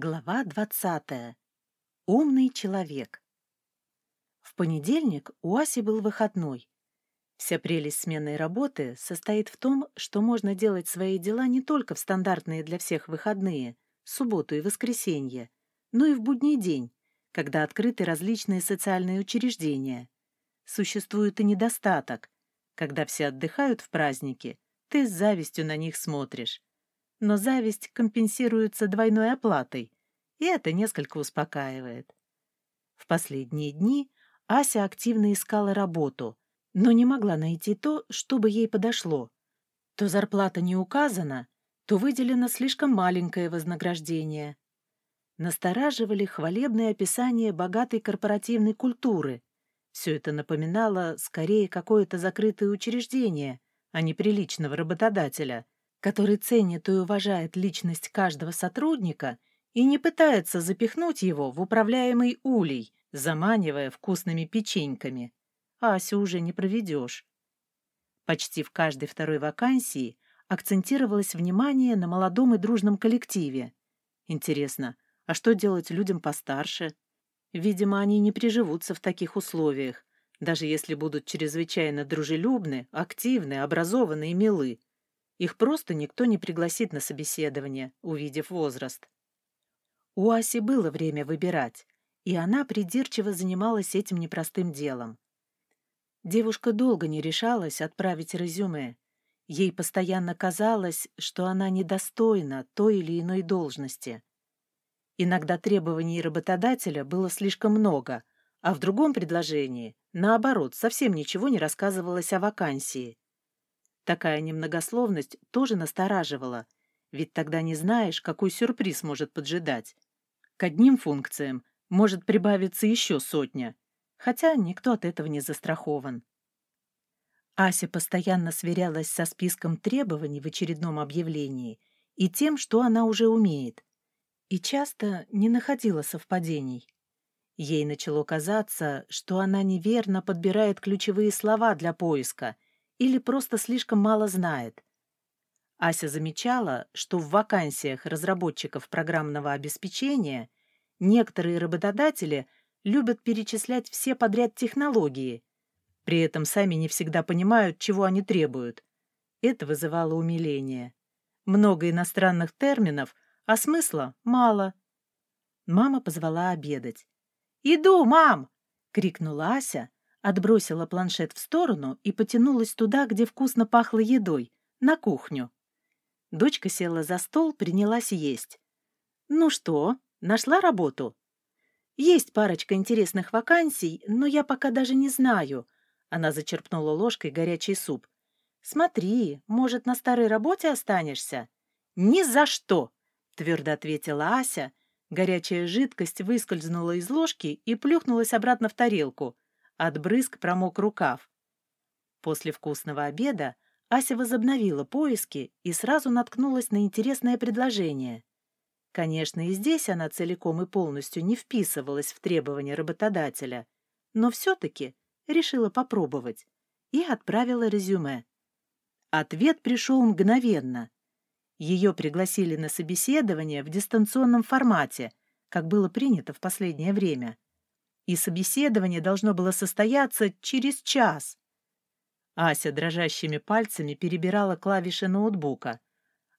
Глава 20. Умный человек. В понедельник у Аси был выходной. Вся прелесть сменной работы состоит в том, что можно делать свои дела не только в стандартные для всех выходные, субботу и воскресенье, но и в будний день, когда открыты различные социальные учреждения. Существует и недостаток. Когда все отдыхают в праздники, ты с завистью на них смотришь но зависть компенсируется двойной оплатой, и это несколько успокаивает. В последние дни Ася активно искала работу, но не могла найти то, что бы ей подошло. То зарплата не указана, то выделено слишком маленькое вознаграждение. Настораживали хвалебные описания богатой корпоративной культуры. Все это напоминало скорее какое-то закрытое учреждение, а не приличного работодателя — который ценит и уважает личность каждого сотрудника и не пытается запихнуть его в управляемый улей, заманивая вкусными печеньками. Асю уже не проведешь. Почти в каждой второй вакансии акцентировалось внимание на молодом и дружном коллективе. Интересно, а что делать людям постарше? Видимо, они не приживутся в таких условиях, даже если будут чрезвычайно дружелюбны, активны, образованы и милы. Их просто никто не пригласит на собеседование, увидев возраст. У Аси было время выбирать, и она придирчиво занималась этим непростым делом. Девушка долго не решалась отправить резюме. Ей постоянно казалось, что она недостойна той или иной должности. Иногда требований работодателя было слишком много, а в другом предложении, наоборот, совсем ничего не рассказывалось о вакансии. Такая немногословность тоже настораживала, ведь тогда не знаешь, какой сюрприз может поджидать. К одним функциям может прибавиться еще сотня, хотя никто от этого не застрахован. Ася постоянно сверялась со списком требований в очередном объявлении и тем, что она уже умеет, и часто не находила совпадений. Ей начало казаться, что она неверно подбирает ключевые слова для поиска — или просто слишком мало знает. Ася замечала, что в вакансиях разработчиков программного обеспечения некоторые работодатели любят перечислять все подряд технологии, при этом сами не всегда понимают, чего они требуют. Это вызывало умиление. Много иностранных терминов, а смысла мало. Мама позвала обедать. «Иду, мам!» — крикнула Ася, отбросила планшет в сторону и потянулась туда, где вкусно пахло едой, на кухню. Дочка села за стол, принялась есть. «Ну что, нашла работу?» «Есть парочка интересных вакансий, но я пока даже не знаю». Она зачерпнула ложкой горячий суп. «Смотри, может, на старой работе останешься?» «Ни за что!» — твердо ответила Ася. Горячая жидкость выскользнула из ложки и плюхнулась обратно в тарелку — от брызг промок рукав. После вкусного обеда Ася возобновила поиски и сразу наткнулась на интересное предложение. Конечно, и здесь она целиком и полностью не вписывалась в требования работодателя, но все-таки решила попробовать и отправила резюме. Ответ пришел мгновенно. Ее пригласили на собеседование в дистанционном формате, как было принято в последнее время и собеседование должно было состояться через час. Ася дрожащими пальцами перебирала клавиши ноутбука,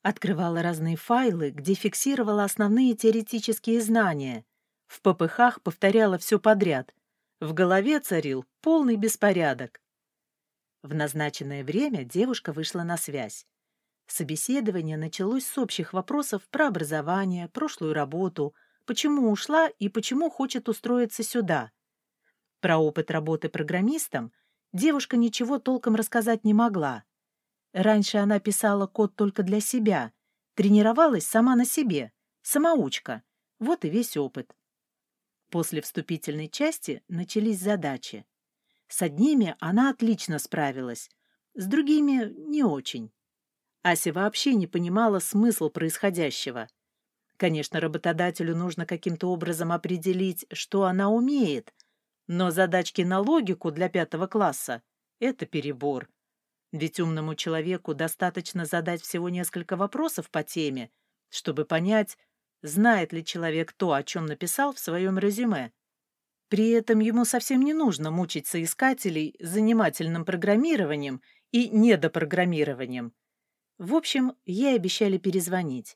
открывала разные файлы, где фиксировала основные теоретические знания, в попыхах повторяла все подряд. В голове царил полный беспорядок. В назначенное время девушка вышла на связь. Собеседование началось с общих вопросов про образование, прошлую работу — почему ушла и почему хочет устроиться сюда. Про опыт работы программистом девушка ничего толком рассказать не могла. Раньше она писала код только для себя, тренировалась сама на себе, самоучка. Вот и весь опыт. После вступительной части начались задачи. С одними она отлично справилась, с другими — не очень. Ася вообще не понимала смысл происходящего — Конечно, работодателю нужно каким-то образом определить, что она умеет, но задачки на логику для пятого класса — это перебор. Ведь умному человеку достаточно задать всего несколько вопросов по теме, чтобы понять, знает ли человек то, о чем написал в своем резюме. При этом ему совсем не нужно мучить соискателей занимательным программированием и недопрограммированием. В общем, ей обещали перезвонить.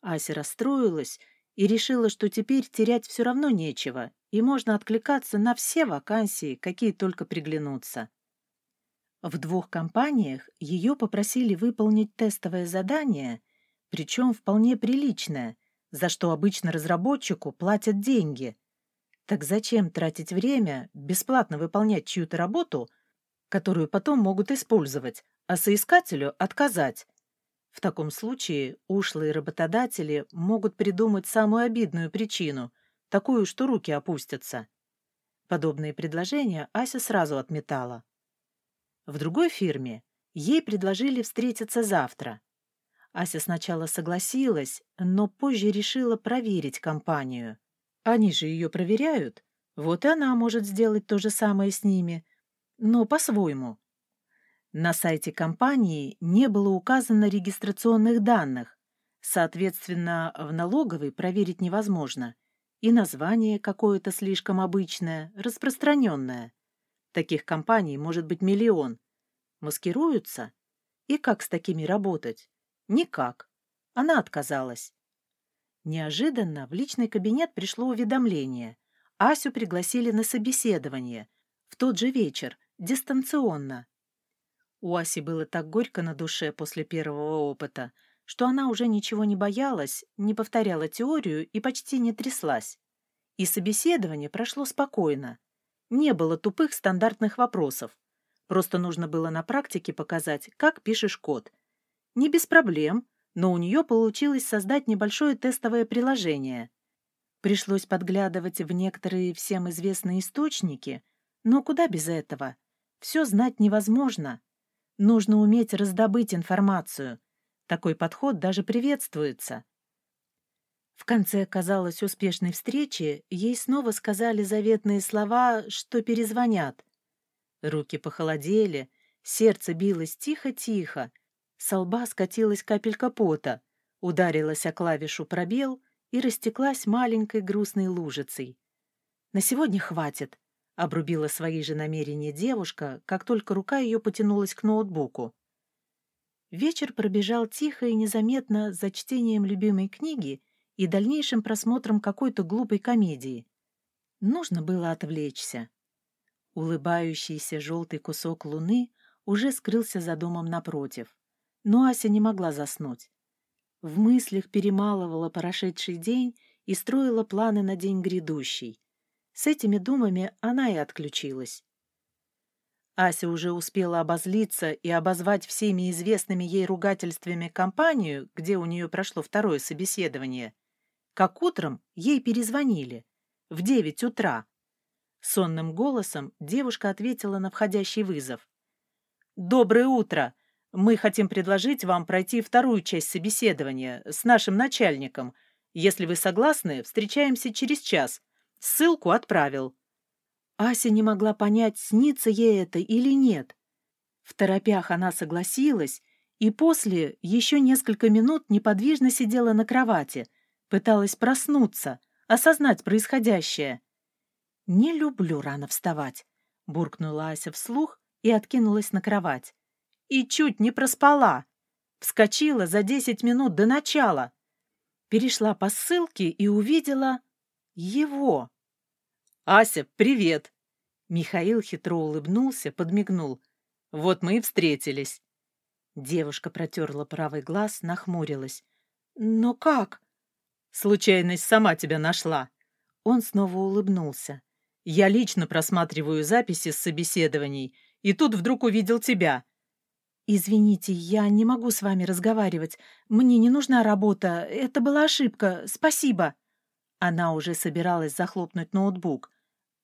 Ася расстроилась и решила, что теперь терять все равно нечего, и можно откликаться на все вакансии, какие только приглянутся. В двух компаниях ее попросили выполнить тестовое задание, причем вполне приличное, за что обычно разработчику платят деньги. Так зачем тратить время, бесплатно выполнять чью-то работу, которую потом могут использовать, а соискателю отказать? В таком случае ушлые работодатели могут придумать самую обидную причину, такую, что руки опустятся. Подобные предложения Ася сразу отметала. В другой фирме ей предложили встретиться завтра. Ася сначала согласилась, но позже решила проверить компанию. Они же ее проверяют. Вот и она может сделать то же самое с ними, но по-своему. На сайте компании не было указано регистрационных данных, соответственно, в налоговой проверить невозможно, и название какое-то слишком обычное, распространенное. Таких компаний может быть миллион. Маскируются? И как с такими работать? Никак. Она отказалась. Неожиданно в личный кабинет пришло уведомление. Асю пригласили на собеседование. В тот же вечер, дистанционно. У Аси было так горько на душе после первого опыта, что она уже ничего не боялась, не повторяла теорию и почти не тряслась. И собеседование прошло спокойно. Не было тупых стандартных вопросов. Просто нужно было на практике показать, как пишешь код. Не без проблем, но у нее получилось создать небольшое тестовое приложение. Пришлось подглядывать в некоторые всем известные источники, но куда без этого? Все знать невозможно. Нужно уметь раздобыть информацию. Такой подход даже приветствуется. В конце, казалось, успешной встречи ей снова сказали заветные слова, что перезвонят. Руки похолодели, сердце билось тихо-тихо, со лба скатилась капелька пота, ударилась о клавишу пробел и растеклась маленькой грустной лужицей. «На сегодня хватит», Обрубила свои же намерения девушка, как только рука ее потянулась к ноутбуку. Вечер пробежал тихо и незаметно за чтением любимой книги и дальнейшим просмотром какой-то глупой комедии. Нужно было отвлечься. Улыбающийся желтый кусок луны уже скрылся за домом напротив, но Ася не могла заснуть. В мыслях перемалывала прошедший день и строила планы на день грядущий. С этими думами она и отключилась. Ася уже успела обозлиться и обозвать всеми известными ей ругательствами компанию, где у нее прошло второе собеседование, как утром ей перезвонили в девять утра. Сонным голосом девушка ответила на входящий вызов. «Доброе утро! Мы хотим предложить вам пройти вторую часть собеседования с нашим начальником. Если вы согласны, встречаемся через час Ссылку отправил. Ася не могла понять, снится ей это или нет. В торопях она согласилась и после еще несколько минут неподвижно сидела на кровати, пыталась проснуться, осознать происходящее. «Не люблю рано вставать», — буркнула Ася вслух и откинулась на кровать. И чуть не проспала. Вскочила за десять минут до начала. Перешла по ссылке и увидела его. «Ася, привет!» Михаил хитро улыбнулся, подмигнул. «Вот мы и встретились». Девушка протерла правый глаз, нахмурилась. «Но как?» «Случайность сама тебя нашла». Он снова улыбнулся. «Я лично просматриваю записи с собеседований, и тут вдруг увидел тебя». «Извините, я не могу с вами разговаривать. Мне не нужна работа. Это была ошибка. Спасибо». Она уже собиралась захлопнуть ноутбук.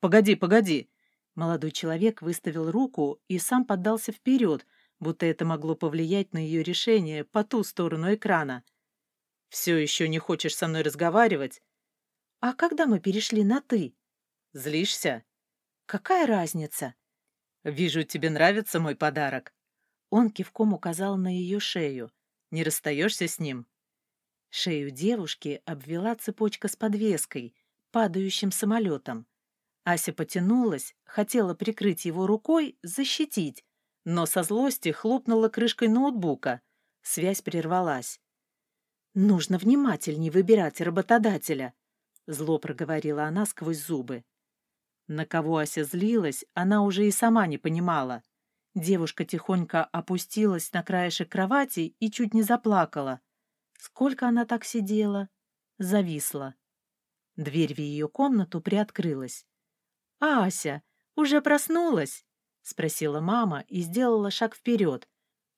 «Погоди, погоди!» Молодой человек выставил руку и сам поддался вперед, будто это могло повлиять на ее решение по ту сторону экрана. «Все еще не хочешь со мной разговаривать?» «А когда мы перешли на «ты»?» «Злишься?» «Какая разница?» «Вижу, тебе нравится мой подарок». Он кивком указал на ее шею. «Не расстаешься с ним?» Шею девушки обвела цепочка с подвеской, падающим самолетом. Ася потянулась, хотела прикрыть его рукой, защитить, но со злости хлопнула крышкой ноутбука. Связь прервалась. «Нужно внимательней выбирать работодателя», — зло проговорила она сквозь зубы. На кого Ася злилась, она уже и сама не понимала. Девушка тихонько опустилась на краешек кровати и чуть не заплакала. Сколько она так сидела? Зависла. Дверь в ее комнату приоткрылась. «Ася, уже проснулась?» — спросила мама и сделала шаг вперед.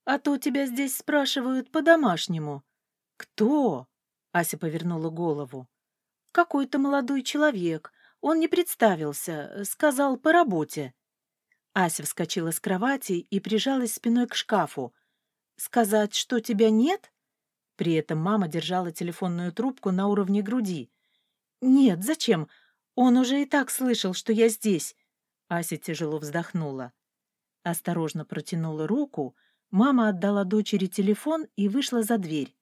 «А то тебя здесь спрашивают по-домашнему». «Кто?» — Ася повернула голову. «Какой-то молодой человек. Он не представился, сказал по работе». Ася вскочила с кровати и прижалась спиной к шкафу. «Сказать, что тебя нет?» При этом мама держала телефонную трубку на уровне груди. «Нет, зачем? Он уже и так слышал, что я здесь». Ася тяжело вздохнула. Осторожно протянула руку, мама отдала дочери телефон и вышла за дверь.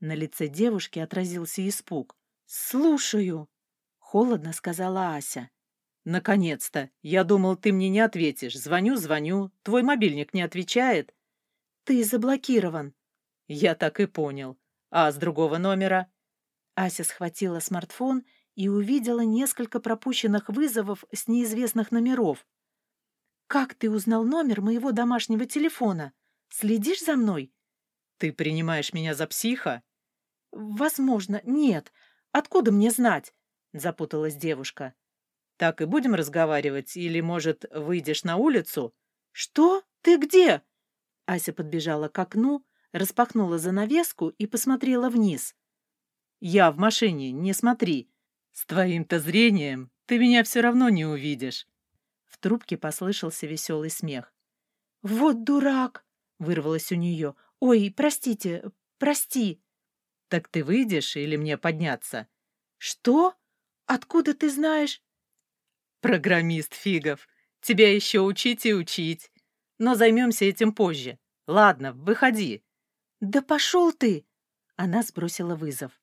На лице девушки отразился испуг. «Слушаю», — холодно сказала Ася. «Наконец-то! Я думал, ты мне не ответишь. Звоню, звоню. Твой мобильник не отвечает». «Ты заблокирован». «Я так и понял. А с другого номера?» Ася схватила смартфон и увидела несколько пропущенных вызовов с неизвестных номеров. «Как ты узнал номер моего домашнего телефона? Следишь за мной?» «Ты принимаешь меня за психа?» «Возможно, нет. Откуда мне знать?» — запуталась девушка. Так и будем разговаривать? Или, может, выйдешь на улицу?» «Что? Ты где?» Ася подбежала к окну, распахнула занавеску и посмотрела вниз. «Я в машине, не смотри. С твоим-то зрением ты меня все равно не увидишь». В трубке послышался веселый смех. «Вот дурак!» — вырвалось у нее. «Ой, простите, прости!» «Так ты выйдешь или мне подняться?» «Что? Откуда ты знаешь?» Программист Фигов. Тебя еще учить и учить. Но займемся этим позже. Ладно, выходи. Да пошел ты! Она сбросила вызов.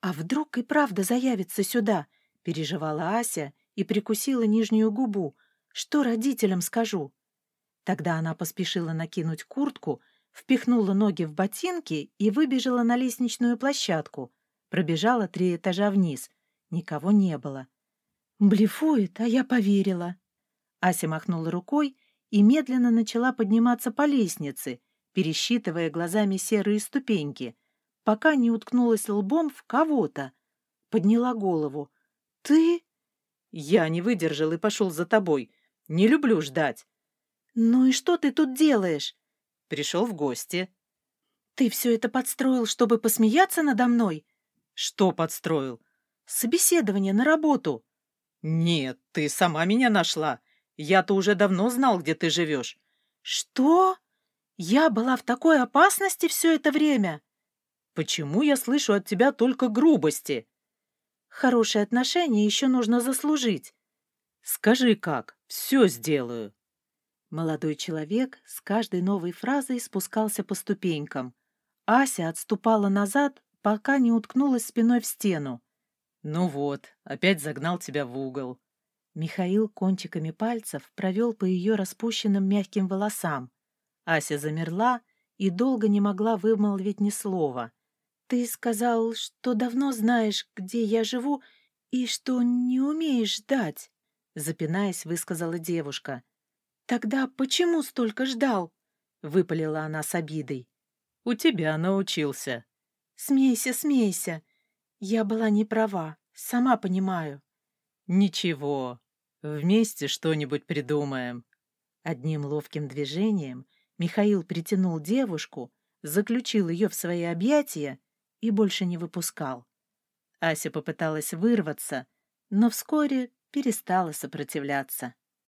А вдруг и правда заявится сюда? Переживала Ася и прикусила нижнюю губу. Что родителям скажу? Тогда она поспешила накинуть куртку, впихнула ноги в ботинки и выбежала на лестничную площадку. Пробежала три этажа вниз. Никого не было. Блефует, а я поверила. Ася махнула рукой и медленно начала подниматься по лестнице, пересчитывая глазами серые ступеньки, пока не уткнулась лбом в кого-то. Подняла голову. «Ты?» «Я не выдержал и пошел за тобой. Не люблю ждать». «Ну и что ты тут делаешь?» «Пришел в гости». «Ты все это подстроил, чтобы посмеяться надо мной?» «Что подстроил?» «Собеседование на работу». «Нет, ты сама меня нашла. Я-то уже давно знал, где ты живешь». «Что? Я была в такой опасности все это время?» «Почему я слышу от тебя только грубости?» «Хорошие отношения еще нужно заслужить». «Скажи как, все сделаю». Молодой человек с каждой новой фразой спускался по ступенькам. Ася отступала назад, пока не уткнулась спиной в стену. «Ну вот, опять загнал тебя в угол». Михаил кончиками пальцев провел по ее распущенным мягким волосам. Ася замерла и долго не могла вымолвить ни слова. «Ты сказал, что давно знаешь, где я живу, и что не умеешь ждать», — запинаясь, высказала девушка. «Тогда почему столько ждал?» — выпалила она с обидой. «У тебя научился». «Смейся, смейся. Я была не права, сама понимаю. Ничего, вместе что-нибудь придумаем. Одним ловким движением Михаил притянул девушку, заключил ее в свои объятия и больше не выпускал. Ася попыталась вырваться, но вскоре перестала сопротивляться.